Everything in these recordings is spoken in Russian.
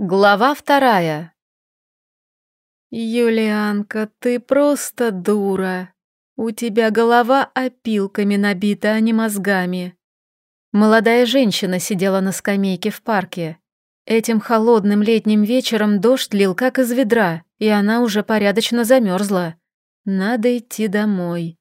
Глава вторая. «Юлианка, ты просто дура. У тебя голова опилками набита, а не мозгами». Молодая женщина сидела на скамейке в парке. Этим холодным летним вечером дождь лил как из ведра, и она уже порядочно замерзла. Надо идти домой.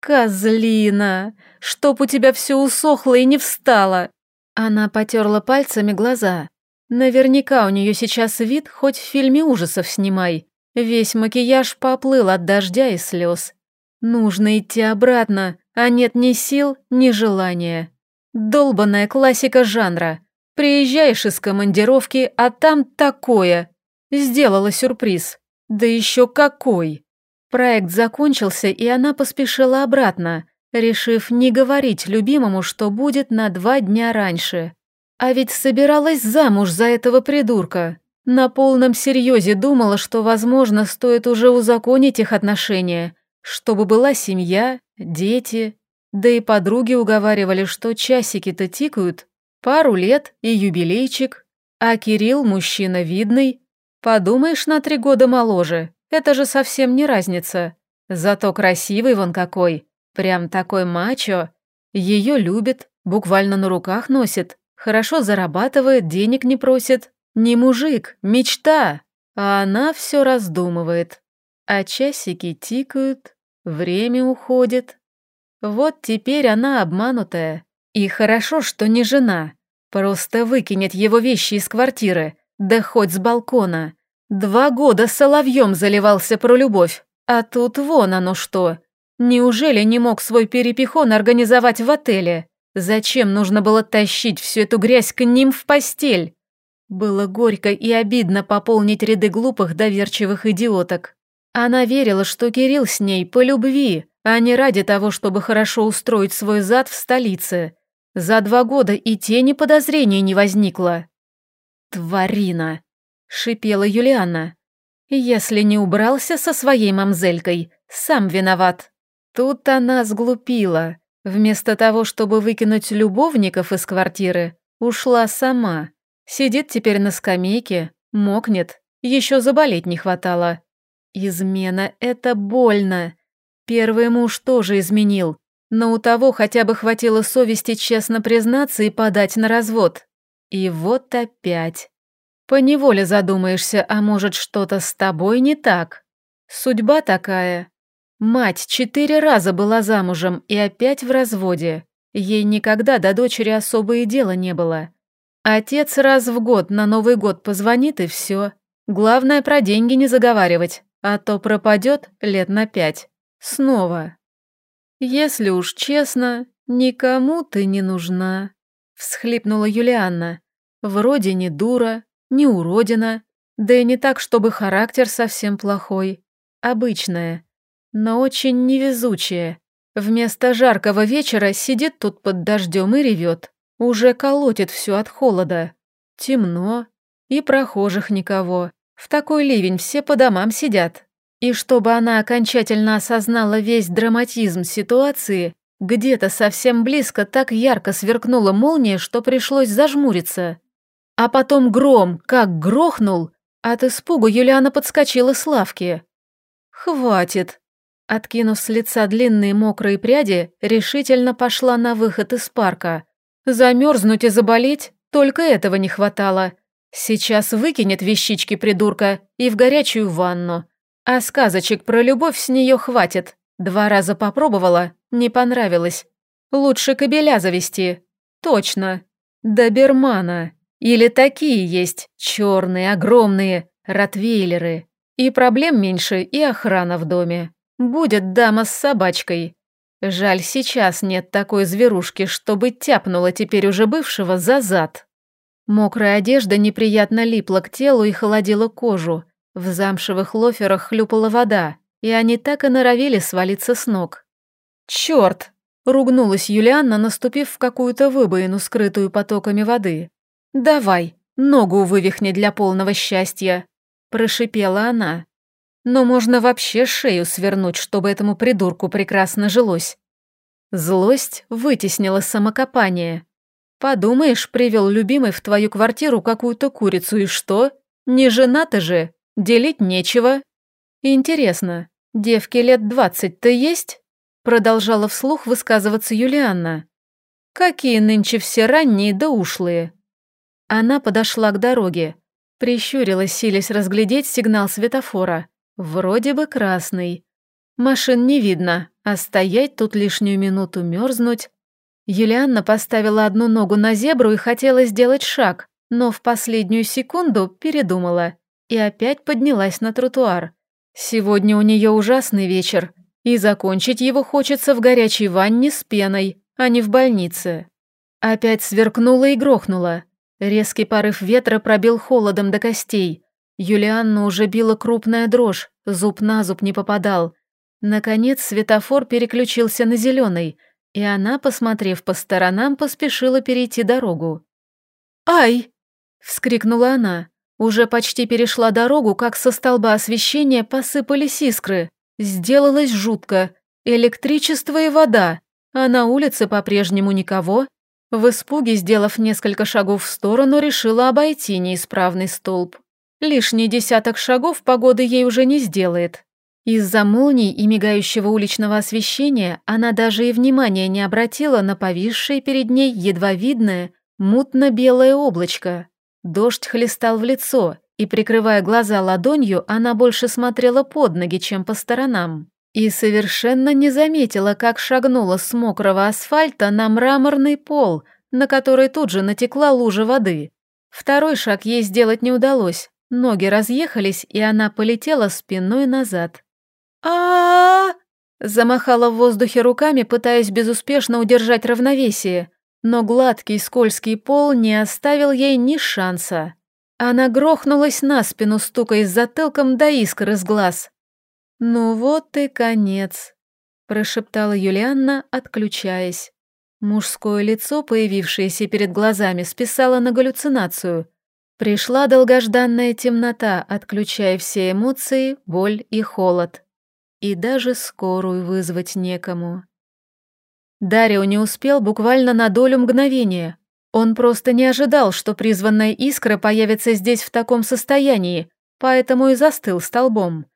«Козлина! Чтоб у тебя все усохло и не встало!» Она потерла пальцами глаза. Наверняка у нее сейчас вид хоть в фильме ужасов снимай. Весь макияж поплыл от дождя и слез. Нужно идти обратно, а нет ни сил, ни желания. Долбанная классика жанра. Приезжаешь из командировки, а там такое. Сделала сюрприз. Да еще какой. Проект закончился, и она поспешила обратно, решив не говорить любимому, что будет на два дня раньше. А ведь собиралась замуж за этого придурка. На полном серьезе думала, что, возможно, стоит уже узаконить их отношения, чтобы была семья, дети. Да и подруги уговаривали, что часики-то тикают. Пару лет и юбилейчик. А Кирилл мужчина видный. Подумаешь, на три года моложе. Это же совсем не разница. Зато красивый вон какой. Прям такой мачо. Ее любит, буквально на руках носит. Хорошо зарабатывает, денег не просит. Не мужик, мечта. А она все раздумывает. А часики тикают, время уходит. Вот теперь она обманутая. И хорошо, что не жена. Просто выкинет его вещи из квартиры, да хоть с балкона. Два года соловьем заливался про любовь, а тут вон оно что. Неужели не мог свой перепихон организовать в отеле? Зачем нужно было тащить всю эту грязь к ним в постель? Было горько и обидно пополнить ряды глупых доверчивых идиоток. Она верила, что Кирилл с ней по любви, а не ради того, чтобы хорошо устроить свой зад в столице. За два года и тени подозрений не возникло. «Тварина!» — шипела Юлиана. «Если не убрался со своей мамзелькой, сам виноват». Тут она сглупила. Вместо того, чтобы выкинуть любовников из квартиры, ушла сама. Сидит теперь на скамейке, мокнет, еще заболеть не хватало. Измена — это больно. Первый муж тоже изменил, но у того хотя бы хватило совести честно признаться и подать на развод. И вот опять. Поневоле задумаешься, а может что-то с тобой не так. Судьба такая. Мать четыре раза была замужем и опять в разводе. Ей никогда до дочери особое дела не было. Отец раз в год на Новый год позвонит и все. Главное про деньги не заговаривать, а то пропадет лет на пять. Снова. Если уж честно, никому ты не нужна. Всхлипнула Юлианна. Вроде не дура, не уродина, да и не так, чтобы характер совсем плохой. Обычная но очень невезучая. Вместо жаркого вечера сидит тут под дождем и ревет. Уже колотит все от холода. Темно. И прохожих никого. В такой ливень все по домам сидят. И чтобы она окончательно осознала весь драматизм ситуации, где-то совсем близко так ярко сверкнула молния, что пришлось зажмуриться. А потом гром, как грохнул, от испугу Юлиана подскочила с лавки. «Хватит», Откинув с лица длинные мокрые пряди, решительно пошла на выход из парка. Замерзнуть и заболеть только этого не хватало. Сейчас выкинет вещички придурка и в горячую ванну. А сказочек про любовь с нее хватит. Два раза попробовала, не понравилось. Лучше кобеля завести. Точно. Добермана. Или такие есть, черные, огромные, ротвейлеры. И проблем меньше, и охрана в доме. Будет дама с собачкой. Жаль, сейчас нет такой зверушки, чтобы тяпнула теперь уже бывшего за зад. Мокрая одежда неприятно липла к телу и холодила кожу. В замшевых лоферах хлюпала вода, и они так и норовили свалиться с ног. «Чёрт!» — ругнулась Юлианна, наступив в какую-то выбоину, скрытую потоками воды. «Давай, ногу вывихни для полного счастья!» — прошипела она. Но можно вообще шею свернуть, чтобы этому придурку прекрасно жилось. Злость вытеснила самокопание. Подумаешь, привел любимый в твою квартиру какую-то курицу, и что? Не женаты же, делить нечего. Интересно, девки лет двадцать-то есть? Продолжала вслух высказываться Юлианна. Какие нынче все ранние да ушлые. Она подошла к дороге, прищурилась, силясь разглядеть сигнал светофора. Вроде бы красный. Машин не видно, а стоять тут лишнюю минуту мерзнуть Юлианна поставила одну ногу на зебру и хотела сделать шаг, но в последнюю секунду передумала и опять поднялась на тротуар. Сегодня у нее ужасный вечер, и закончить его хочется в горячей ванне с пеной, а не в больнице. Опять сверкнула и грохнула. Резкий порыв ветра пробил холодом до костей. Юлианну уже била крупная дрожь, зуб на зуб не попадал. Наконец светофор переключился на зеленый – и она, посмотрев по сторонам, поспешила перейти дорогу. «Ай!» — вскрикнула она. Уже почти перешла дорогу, как со столба освещения посыпались искры. Сделалось жутко. Электричество и вода. А на улице по-прежнему никого. В испуге, сделав несколько шагов в сторону, решила обойти неисправный столб. Лишний десяток шагов погоды ей уже не сделает. Из-за молний и мигающего уличного освещения она даже и внимания не обратила на повисшее перед ней едва видное, мутно-белое облачко. Дождь хлестал в лицо, и, прикрывая глаза ладонью, она больше смотрела под ноги, чем по сторонам. И совершенно не заметила, как шагнула с мокрого асфальта на мраморный пол, на который тут же натекла лужа воды. Второй шаг ей сделать не удалось, ноги разъехались, и она полетела спиной назад а Замахала в воздухе руками, пытаясь безуспешно удержать равновесие, но гладкий скользкий пол не оставил ей ни шанса. Она грохнулась на спину, стукаясь затылком до искр из глаз. «Ну вот и конец», – прошептала Юлианна, отключаясь. Мужское лицо, появившееся перед глазами, списало на галлюцинацию. Пришла долгожданная темнота, отключая все эмоции, боль и холод и даже скорую вызвать некому. Дарио не успел буквально на долю мгновения. Он просто не ожидал, что призванная искра появится здесь в таком состоянии, поэтому и застыл столбом.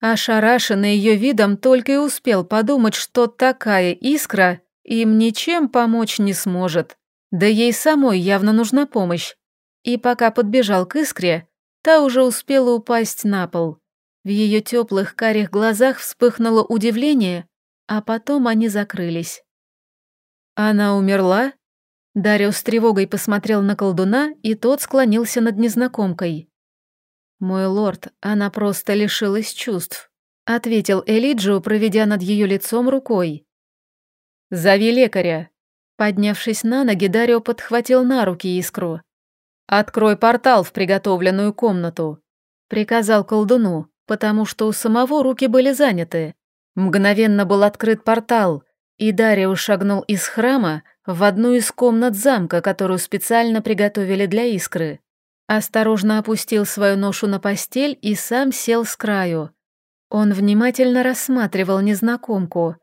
Ошарашенный ее видом только и успел подумать, что такая искра им ничем помочь не сможет. Да ей самой явно нужна помощь. И пока подбежал к искре, та уже успела упасть на пол. В ее теплых карих глазах вспыхнуло удивление, а потом они закрылись. «Она умерла?» Дарио с тревогой посмотрел на колдуна, и тот склонился над незнакомкой. «Мой лорд, она просто лишилась чувств», — ответил Элиджио, проведя над ее лицом рукой. «Зови лекаря». Поднявшись на ноги, Дарио подхватил на руки искру. «Открой портал в приготовленную комнату», — приказал колдуну потому что у самого руки были заняты. Мгновенно был открыт портал, и Дарио шагнул из храма в одну из комнат замка, которую специально приготовили для искры. Осторожно опустил свою ношу на постель и сам сел с краю. Он внимательно рассматривал незнакомку,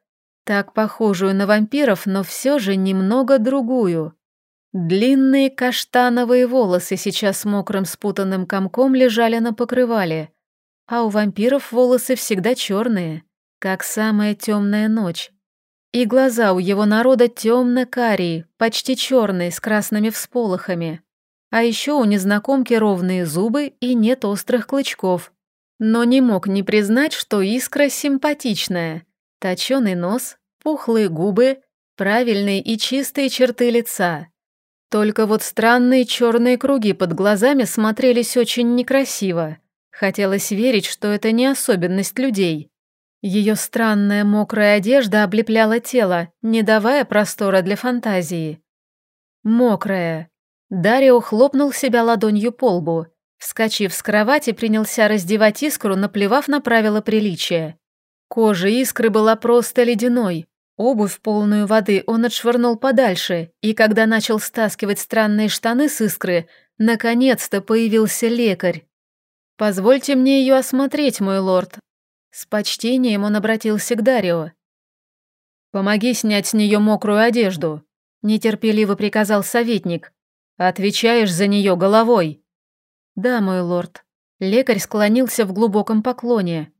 так похожую на вампиров, но все же немного другую. Длинные каштановые волосы сейчас мокрым спутанным комком лежали на покрывале, а у вампиров волосы всегда черные, как самая темная ночь. И глаза у его народа темно-карие, почти черные, с красными всполохами. А еще у незнакомки ровные зубы и нет острых клычков. Но не мог не признать, что искра симпатичная. Точеный нос, пухлые губы, правильные и чистые черты лица. Только вот странные черные круги под глазами смотрелись очень некрасиво. Хотелось верить, что это не особенность людей. Ее странная мокрая одежда облепляла тело, не давая простора для фантазии. Мокрая. Дарио хлопнул себя ладонью по лбу. Вскочив с кровати, принялся раздевать искру, наплевав на правила приличия. Кожа искры была просто ледяной. Обувь, полную воды, он отшвырнул подальше, и когда начал стаскивать странные штаны с искры, наконец-то появился лекарь. «Позвольте мне ее осмотреть, мой лорд». С почтением он обратился к Дарио. «Помоги снять с нее мокрую одежду», — нетерпеливо приказал советник. «Отвечаешь за нее головой». «Да, мой лорд». Лекарь склонился в глубоком поклоне.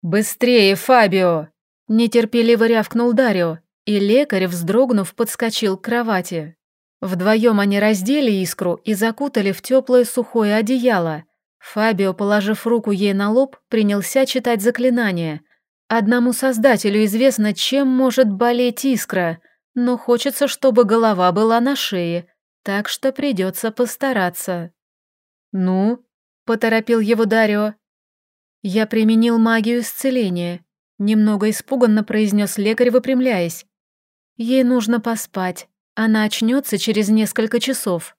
«Быстрее, Фабио!» — нетерпеливо рявкнул Дарио, и лекарь, вздрогнув, подскочил к кровати. Вдвоем они раздели искру и закутали в теплое сухое одеяло. Фабио, положив руку ей на лоб, принялся читать заклинание. Одному создателю известно, чем может болеть искра, но хочется, чтобы голова была на шее, так что придется постараться. «Ну?» — поторопил его Дарио. «Я применил магию исцеления», — немного испуганно произнес лекарь, выпрямляясь. «Ей нужно поспать. Она очнется через несколько часов.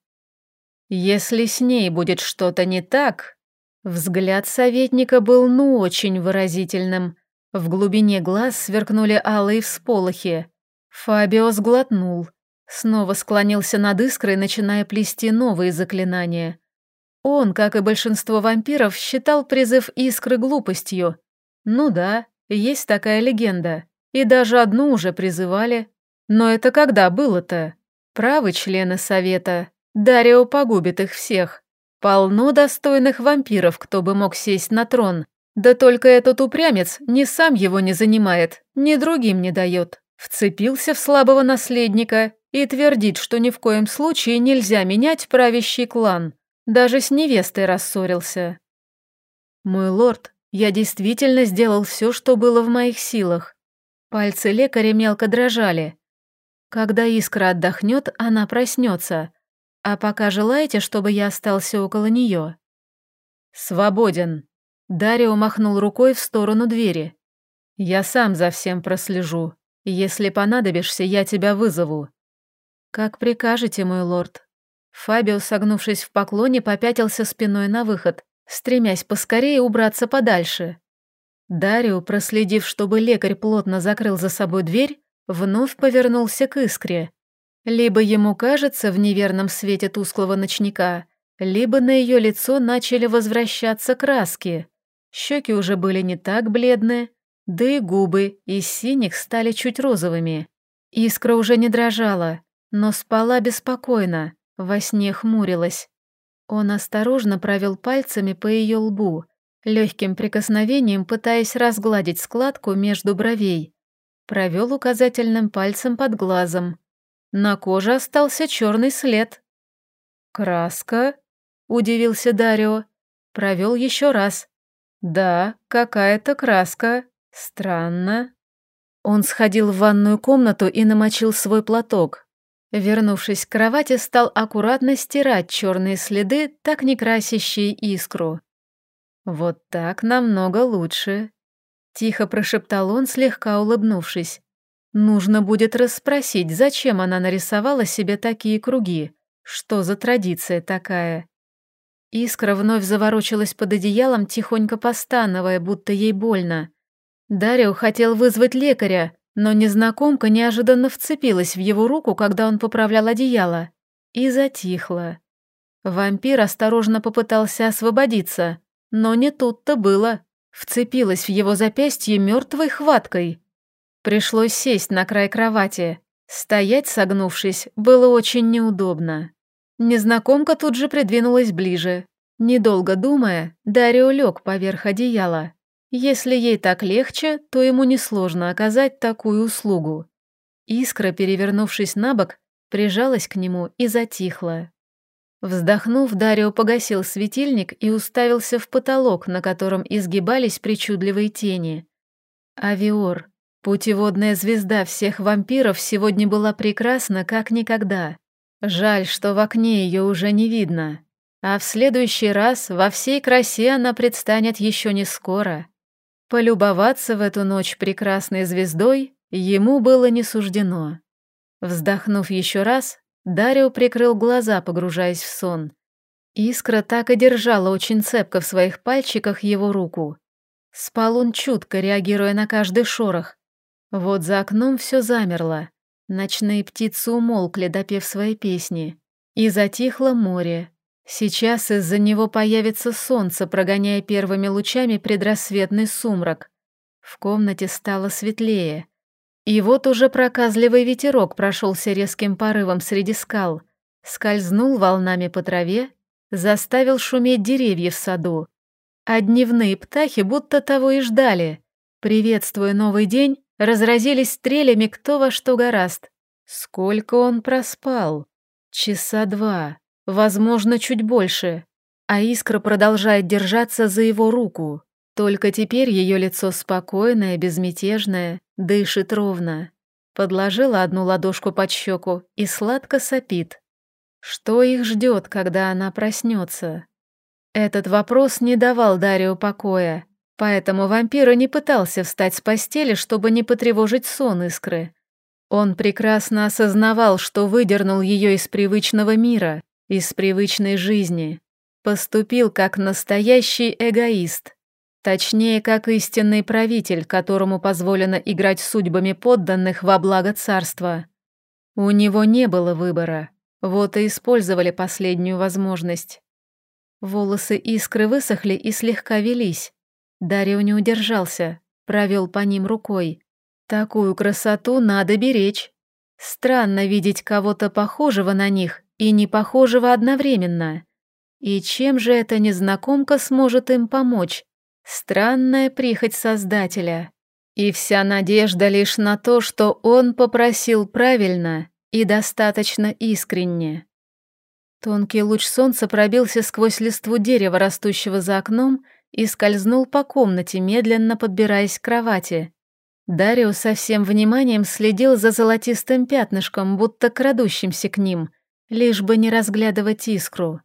Если с ней будет что-то не так... Взгляд советника был ну очень выразительным. В глубине глаз сверкнули алые всполохи. Фабио сглотнул. Снова склонился над искрой, начиная плести новые заклинания. Он, как и большинство вампиров, считал призыв искры глупостью. Ну да, есть такая легенда. И даже одну уже призывали. Но это когда было-то? Правы члены совета. Дарио погубит их всех. Полно достойных вампиров, кто бы мог сесть на трон. Да только этот упрямец ни сам его не занимает, ни другим не дает. Вцепился в слабого наследника и твердит, что ни в коем случае нельзя менять правящий клан. Даже с невестой рассорился. Мой лорд, я действительно сделал все, что было в моих силах. Пальцы лекаря мелко дрожали. Когда искра отдохнет, она проснется. А пока желаете, чтобы я остался около нее? Свободен. Дарио махнул рукой в сторону двери. Я сам за всем прослежу. Если понадобишься, я тебя вызову. Как прикажете, мой лорд. Фабио, согнувшись в поклоне, попятился спиной на выход, стремясь поскорее убраться подальше. Дарио, проследив, чтобы лекарь плотно закрыл за собой дверь, вновь повернулся к искре. Либо ему кажется в неверном свете тусклого ночника, либо на ее лицо начали возвращаться краски. Щеки уже были не так бледные, да и губы из синих стали чуть розовыми. Искра уже не дрожала, но спала беспокойно, во сне хмурилась. Он осторожно провел пальцами по ее лбу, легким прикосновением пытаясь разгладить складку между бровей. Провел указательным пальцем под глазом. На коже остался черный след. «Краска?» — удивился Дарио. Провел еще раз. «Да, какая-то краска. Странно». Он сходил в ванную комнату и намочил свой платок. Вернувшись к кровати, стал аккуратно стирать черные следы, так не красящие искру. «Вот так намного лучше», Тихо прошептал он, слегка улыбнувшись. Нужно будет расспросить, зачем она нарисовала себе такие круги. Что за традиция такая? Искра вновь заворочилась под одеялом, тихонько постановая, будто ей больно. Дарио хотел вызвать лекаря, но незнакомка неожиданно вцепилась в его руку, когда он поправлял одеяло, и затихла. Вампир осторожно попытался освободиться, но не тут-то было. Вцепилась в его запястье мертвой хваткой. Пришлось сесть на край кровати. Стоять, согнувшись, было очень неудобно. Незнакомка тут же придвинулась ближе. Недолго думая, Дарио лег поверх одеяла. Если ей так легче, то ему несложно оказать такую услугу. Искра, перевернувшись на бок, прижалась к нему и затихла. Вздохнув, Дарио погасил светильник и уставился в потолок, на котором изгибались причудливые тени. Авиор, путеводная звезда всех вампиров, сегодня была прекрасна как никогда. Жаль, что в окне ее уже не видно. А в следующий раз во всей красе она предстанет еще не скоро. Полюбоваться в эту ночь прекрасной звездой ему было не суждено. Вздохнув еще раз, Дарио прикрыл глаза, погружаясь в сон. Искра так и держала очень цепко в своих пальчиках его руку. Спал он чутко, реагируя на каждый шорох. Вот за окном все замерло. Ночные птицы умолкли, допев свои песни. И затихло море. Сейчас из-за него появится солнце, прогоняя первыми лучами предрассветный сумрак. В комнате стало светлее. И вот уже проказливый ветерок прошелся резким порывом среди скал, скользнул волнами по траве, заставил шуметь деревья в саду. А дневные птахи будто того и ждали. Приветствуя новый день, разразились стрелями кто во что гораст. Сколько он проспал? Часа два, возможно, чуть больше. А искра продолжает держаться за его руку. Только теперь ее лицо спокойное, безмятежное, дышит ровно. Подложила одну ладошку под щеку и сладко сопит. Что их ждет, когда она проснется? Этот вопрос не давал Дарио покоя, поэтому вампир не пытался встать с постели, чтобы не потревожить сон искры. Он прекрасно осознавал, что выдернул ее из привычного мира, из привычной жизни. Поступил как настоящий эгоист. Точнее, как истинный правитель, которому позволено играть судьбами подданных во благо царства. У него не было выбора, вот и использовали последнюю возможность. Волосы искры высохли и слегка велись. Дарио не удержался, провел по ним рукой. Такую красоту надо беречь. Странно видеть кого-то похожего на них и не похожего одновременно. И чем же эта незнакомка сможет им помочь? Странная прихоть Создателя. И вся надежда лишь на то, что он попросил правильно и достаточно искренне. Тонкий луч солнца пробился сквозь листву дерева, растущего за окном, и скользнул по комнате, медленно подбираясь к кровати. Дарио со всем вниманием следил за золотистым пятнышком, будто крадущимся к ним, лишь бы не разглядывать искру.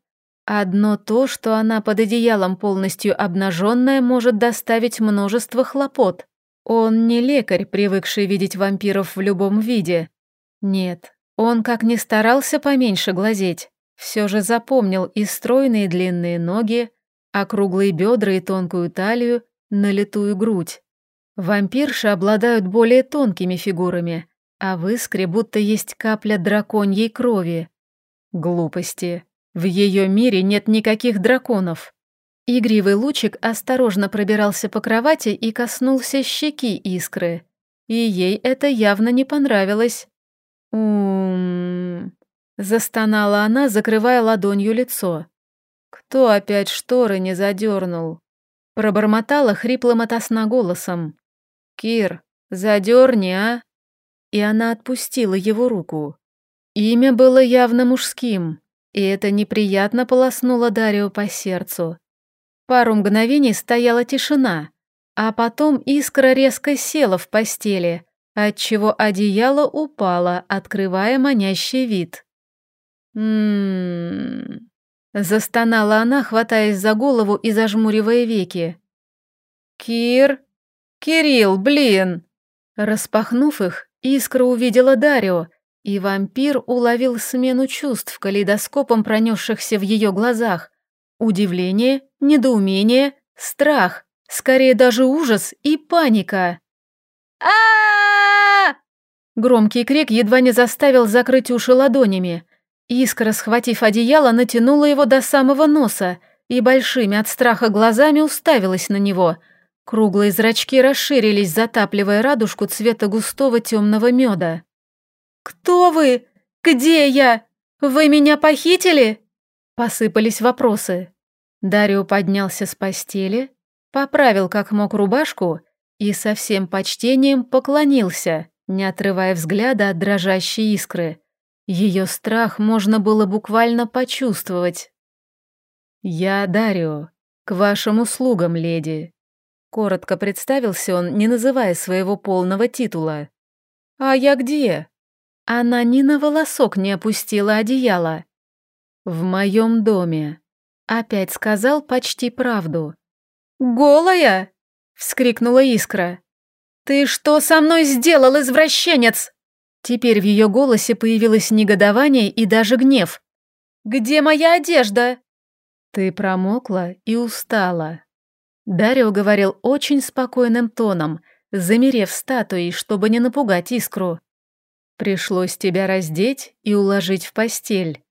Одно то, что она под одеялом полностью обнаженная, может доставить множество хлопот. Он не лекарь, привыкший видеть вампиров в любом виде. Нет, он как ни старался поменьше глазеть, все же запомнил и стройные длинные ноги, округлые бедра и тонкую талию, налитую грудь. Вампирши обладают более тонкими фигурами, а в искре будто есть капля драконьей крови. Глупости. В ее мире нет никаких драконов. Игривый лучик осторожно пробирался по кровати и коснулся щеки искры. И ей это явно не понравилось. «Ум...» — застонала она, закрывая ладонью лицо. «Кто опять шторы не задернул?» Пробормотала хриплым ото голосом. «Кир, задерни, а?» И она отпустила его руку. Имя было явно мужским, и это неприятно полоснуло Дарио по сердцу. Пару мгновений стояла тишина, а потом искра резко села в постели, отчего одеяло упало, открывая манящий вид. «М-м-м...» Застонала она, хватаясь за голову и зажмуривая веки. «Кир? Кирилл, блин!» Распахнув их, искра увидела Дарио, и вампир уловил смену чувств калейдоскопом пронесшихся в ее глазах. Удивление, недоумение, страх, скорее даже ужас и паника. а Громкий крик едва не заставил закрыть уши ладонями. Искра, схватив одеяло, натянула его до самого носа и большими от страха глазами уставилась на него. Круглые зрачки расширились, затапливая радужку цвета густого темного меда. «Кто вы? Где я? Вы меня похитили?» Посыпались вопросы. Дарио поднялся с постели, поправил как мог рубашку и со всем почтением поклонился, не отрывая взгляда от дрожащей искры. Ее страх можно было буквально почувствовать. «Я Дарио, к вашим услугам, леди», — коротко представился он, не называя своего полного титула. «А я где?» Она ни на волосок не опустила одеяло. «В моем доме», — опять сказал почти правду. «Голая?» — вскрикнула Искра. «Ты что со мной сделал, извращенец?» Теперь в ее голосе появилось негодование и даже гнев. «Где моя одежда?» «Ты промокла и устала». Дарио говорил очень спокойным тоном, замерев статуей, чтобы не напугать искру. Пришлось тебя раздеть и уложить в постель.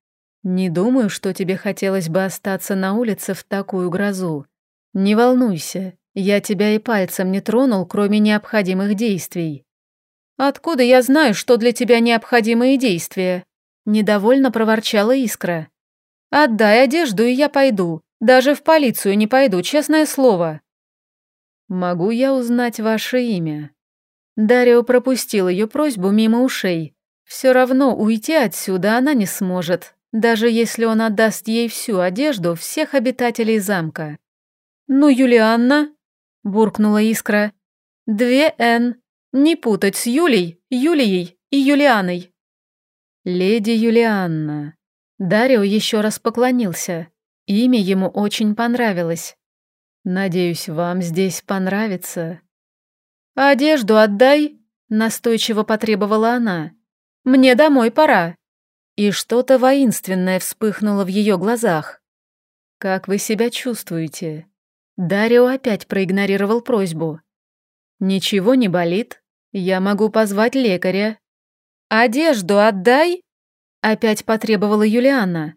Не думаю, что тебе хотелось бы остаться на улице в такую грозу. Не волнуйся, я тебя и пальцем не тронул, кроме необходимых действий. Откуда я знаю, что для тебя необходимые действия? Недовольно проворчала Искра. Отдай одежду, и я пойду. Даже в полицию не пойду, честное слово. Могу я узнать ваше имя? Дарио пропустил ее просьбу мимо ушей. Все равно уйти отсюда она не сможет, даже если он отдаст ей всю одежду всех обитателей замка. «Ну, Юлианна», — буркнула Искра, — «две «Н», не путать с Юлей, Юлией и Юлианой». «Леди Юлианна». Дарио еще раз поклонился. Имя ему очень понравилось. «Надеюсь, вам здесь понравится». «Одежду отдай», — настойчиво потребовала она. «Мне домой пора». И что-то воинственное вспыхнуло в ее глазах. «Как вы себя чувствуете?» Дарио опять проигнорировал просьбу. «Ничего не болит? Я могу позвать лекаря». «Одежду отдай?» Опять потребовала Юлиана.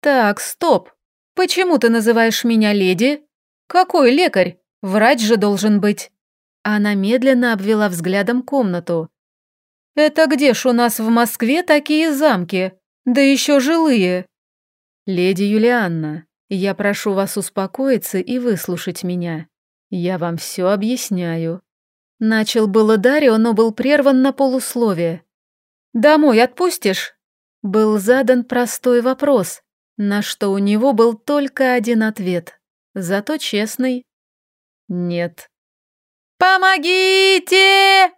«Так, стоп. Почему ты называешь меня леди? Какой лекарь? Врач же должен быть». Она медленно обвела взглядом комнату. «Это где ж у нас в Москве такие замки? Да еще жилые!» «Леди Юлианна, я прошу вас успокоиться и выслушать меня. Я вам все объясняю». Начал было Дарио, но был прерван на полусловие. «Домой отпустишь?» Был задан простой вопрос, на что у него был только один ответ, зато честный. «Нет». «Помогите!»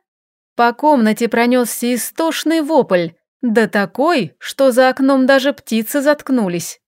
По комнате пронесся истошный вопль, да такой, что за окном даже птицы заткнулись.